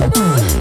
Mm-hmm.